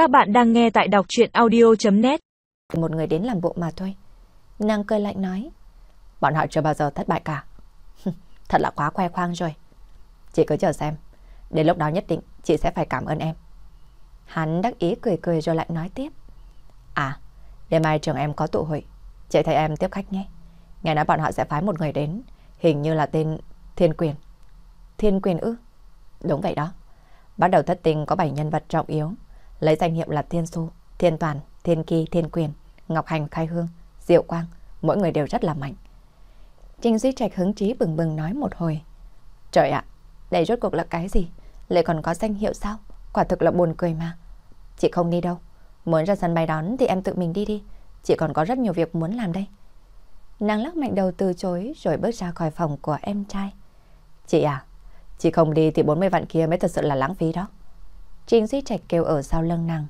Các bạn đang nghe tại đọc chuyện audio.net Một người đến làm bộ mà thôi. Nàng cười lạnh nói. Bọn họ chưa bao giờ thất bại cả. Thật là quá khoe khoang rồi. Chị cứ chờ xem. Đến lúc đó nhất định chị sẽ phải cảm ơn em. Hắn đắc ý cười cười rồi lại nói tiếp. À, đêm mai trường em có tụ hội. Chị thấy em tiếp khách nhé. Nghe nói bọn họ sẽ phái một người đến. Hình như là tên Thiên Quyền. Thiên Quyền ư? Đúng vậy đó. Bắt đầu thất tình có 7 nhân vật trọng yếu. Lấy danh hiệu là Thiên Xu, Thiên Toàn, Thiên Kỳ, Thiên Quyền, Ngọc Hành, Khai Hương, Diệu Quang. Mỗi người đều rất là mạnh. Trình Duy Trạch hứng chí bừng bừng nói một hồi. Trời ạ, đây rốt cuộc là cái gì? Lại còn có danh hiệu sao? Quả thực là buồn cười mà. Chị không đi đâu. Muốn ra sân bay đón thì em tự mình đi đi. Chị còn có rất nhiều việc muốn làm đây. Nàng lắc mạnh đầu từ chối rồi bước ra khỏi phòng của em trai. Chị à, chị không đi thì 40 vạn kia mới thật sự là lãng phí đó. Trình Duy Trạch kêu ở sau lưng nàng.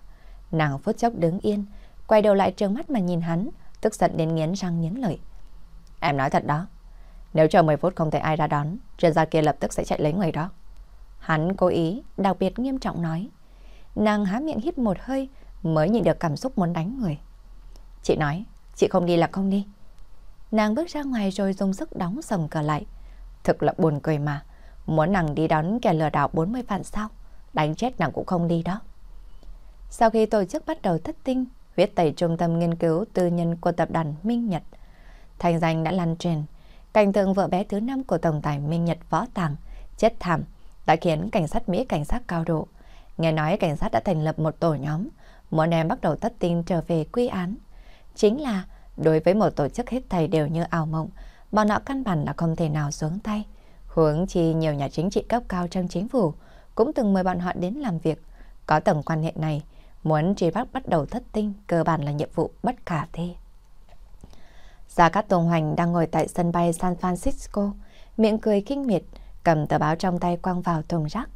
Nàng phút chốc đứng yên, quay đầu lại trừng mắt mà nhìn hắn, tức giận đến nghiến răng nghiến lợi. Em nói thật đó, nếu chờ 10 phút không thấy ai ra đón, chuyên gia kia lập tức sẽ chạy lấy người đó. Hắn cố ý, đặc biệt nghiêm trọng nói. Nàng há miệng hít một hơi mới nhìn được cảm xúc muốn đánh người. Chị nói, chị không đi là không đi. Nàng bước ra ngoài rồi dùng sức đóng sầm cửa lại. Thực là buồn cười mà. Muốn nàng đi đón kẻ lừa đảo 40 vạn sao? Đánh chết nàng cũng không đi đó. Sau khi tổ chức bắt đầu thất tinh, huyết tẩy trung tâm nghiên cứu tư nhân của tập đoàn Minh Nhật, thành danh đã lan truyền. Cảnh tượng vợ bé thứ năm của tổng tài Minh Nhật võ tàng chết thảm đã khiến cảnh sát Mỹ cảnh sát cao độ. Nghe nói cảnh sát đã thành lập một tổ nhóm, muốn em bắt đầu tất tin trở về quy án. Chính là đối với một tổ chức hết thầy đều như ảo mộng, bọn họ căn bản là không thể nào xuống tay. Hướng chi nhiều nhà chính trị cấp cao trong chính phủ cũng từng mời bọn họ đến làm việc. Có tầng quan hệ này, muốn truy bắt bắt đầu thất tinh cơ bản là nhiệm vụ bất khả thi. Gia Cát Tùng Hoành đang ngồi tại sân bay San Francisco, miệng cười kinh miệt, cầm tờ báo trong tay quăng vào thùng rác.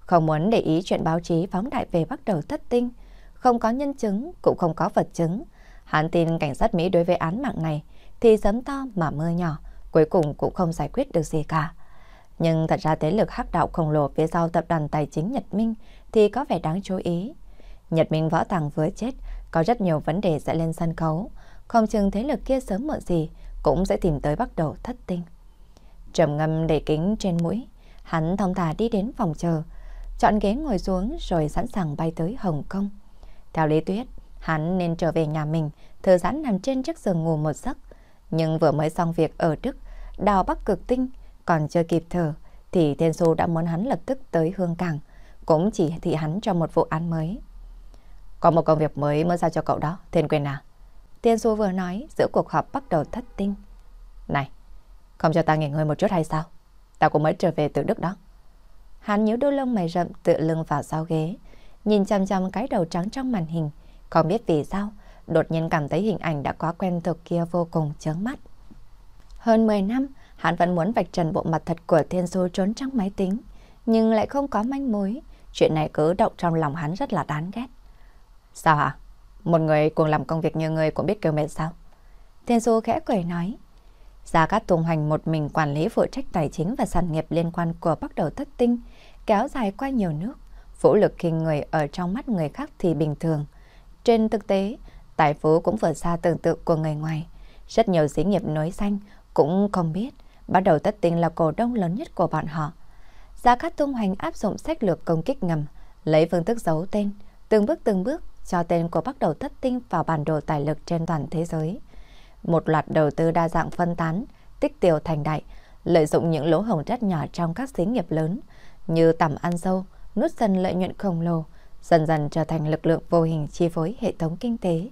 Không muốn để ý chuyện báo chí phóng đại về bắt đầu thất tinh, không có nhân chứng, cũng không có vật chứng. Hắn tin cảnh sát Mỹ đối với án mạng này thì sấm to mà mưa nhỏ, cuối cùng cũng không giải quyết được gì cả. Nhưng thật ra thế lực hắc đạo khổng lồ phía sau tập đoàn tài chính Nhật Minh thì có vẻ đáng chú ý. Nhật Minh võ tàng vừa chết, có rất nhiều vấn đề sẽ lên sân khấu. Không chừng thế lực kia sớm muộn gì cũng sẽ tìm tới bắt đầu thất tinh. Trầm ngâm để kính trên mũi, hắn thong thả đi đến phòng chờ, chọn ghế ngồi xuống rồi sẵn sàng bay tới Hồng Kông. Theo lý tuyết, hắn nên trở về nhà mình, thư giãn nằm trên chiếc giường ngủ một giấc. Nhưng vừa mới xong việc ở Đức, đào Bắc cực tinh, còn chưa kịp thở, thì Thiên Xu đã muốn hắn lập tức tới Hương Cảng, cũng chỉ thị hắn cho một vụ án mới. Có một công việc mới mới giao cho cậu đó, Thiên Quyền à? Thiên Xu vừa nói, giữa cuộc họp bắt đầu thất tinh. Này, không cho ta nghỉ ngơi một chút hay sao? Ta cũng mới trở về từ Đức đó. Hắn nhíu đôi lông mày rậm tựa lưng vào sau ghế, nhìn chăm chăm cái đầu trắng trong màn hình, không biết vì sao, đột nhiên cảm thấy hình ảnh đã quá quen thuộc kia vô cùng chướng mắt. Hơn 10 năm, hắn vẫn muốn vạch trần bộ mặt thật của Thiên Du trốn trong máy tính, nhưng lại không có manh mối. Chuyện này cứ động trong lòng hắn rất là đáng ghét. Sao hả? Một người cùng làm công việc như người cũng biết kêu mệt sao? Thiên Du khẽ cười nói. Gia Cát Tùng Hành một mình quản lý phụ trách tài chính và sản nghiệp liên quan của bắt đầu thất tinh, kéo dài qua nhiều nước. Vũ lực khi người ở trong mắt người khác thì bình thường. Trên thực tế, tài phú cũng vượt xa tưởng tượng của người ngoài. Rất nhiều xí nghiệp nối xanh cũng không biết bắt đầu tất tinh là cổ đông lớn nhất của bọn họ. Gia Cát Tung Hoành áp dụng sách lược công kích ngầm, lấy phương thức giấu tên, từng bước từng bước cho tên của bắt đầu thất tinh vào bản đồ tài lực trên toàn thế giới. Một loạt đầu tư đa dạng phân tán, tích tiểu thành đại, lợi dụng những lỗ hổng rất nhỏ trong các xí nghiệp lớn như tầm ăn sâu, nút dần lợi nhuận khổng lồ, dần dần trở thành lực lượng vô hình chi phối hệ thống kinh tế.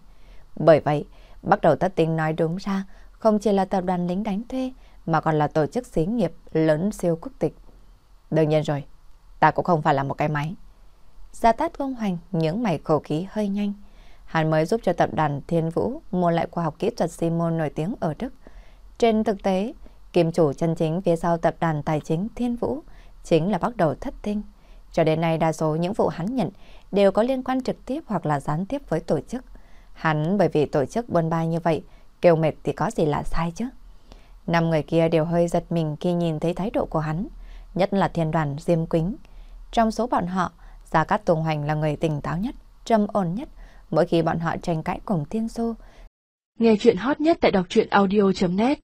Bởi vậy, bắt đầu tất tinh nói đúng ra, không chỉ là tập đoàn lính đánh thuê, mà còn là tổ chức xí nghiệp lớn siêu quốc tịch. Đương nhiên rồi, ta cũng không phải là một cái máy. Gia Tát Công Hoành những mày khẩu khí hơi nhanh. Hắn mới giúp cho tập đoàn Thiên Vũ mua lại khoa học kỹ thuật Simon nổi tiếng ở Đức. Trên thực tế, kim chủ chân chính phía sau tập đoàn tài chính Thiên Vũ chính là bắt đầu thất tinh. Cho đến nay đa số những vụ hắn nhận đều có liên quan trực tiếp hoặc là gián tiếp với tổ chức. Hắn bởi vì tổ chức buôn ba như vậy, kêu mệt thì có gì là sai chứ. Năm người kia đều hơi giật mình khi nhìn thấy thái độ của hắn, nhất là thiên đoàn Diêm Quýnh. Trong số bọn họ, Gia Cát Tùng Hoành là người tỉnh táo nhất, trầm ổn nhất mỗi khi bọn họ tranh cãi cùng Thiên xô, Nghe chuyện hot nhất tại đọc truyện audio.net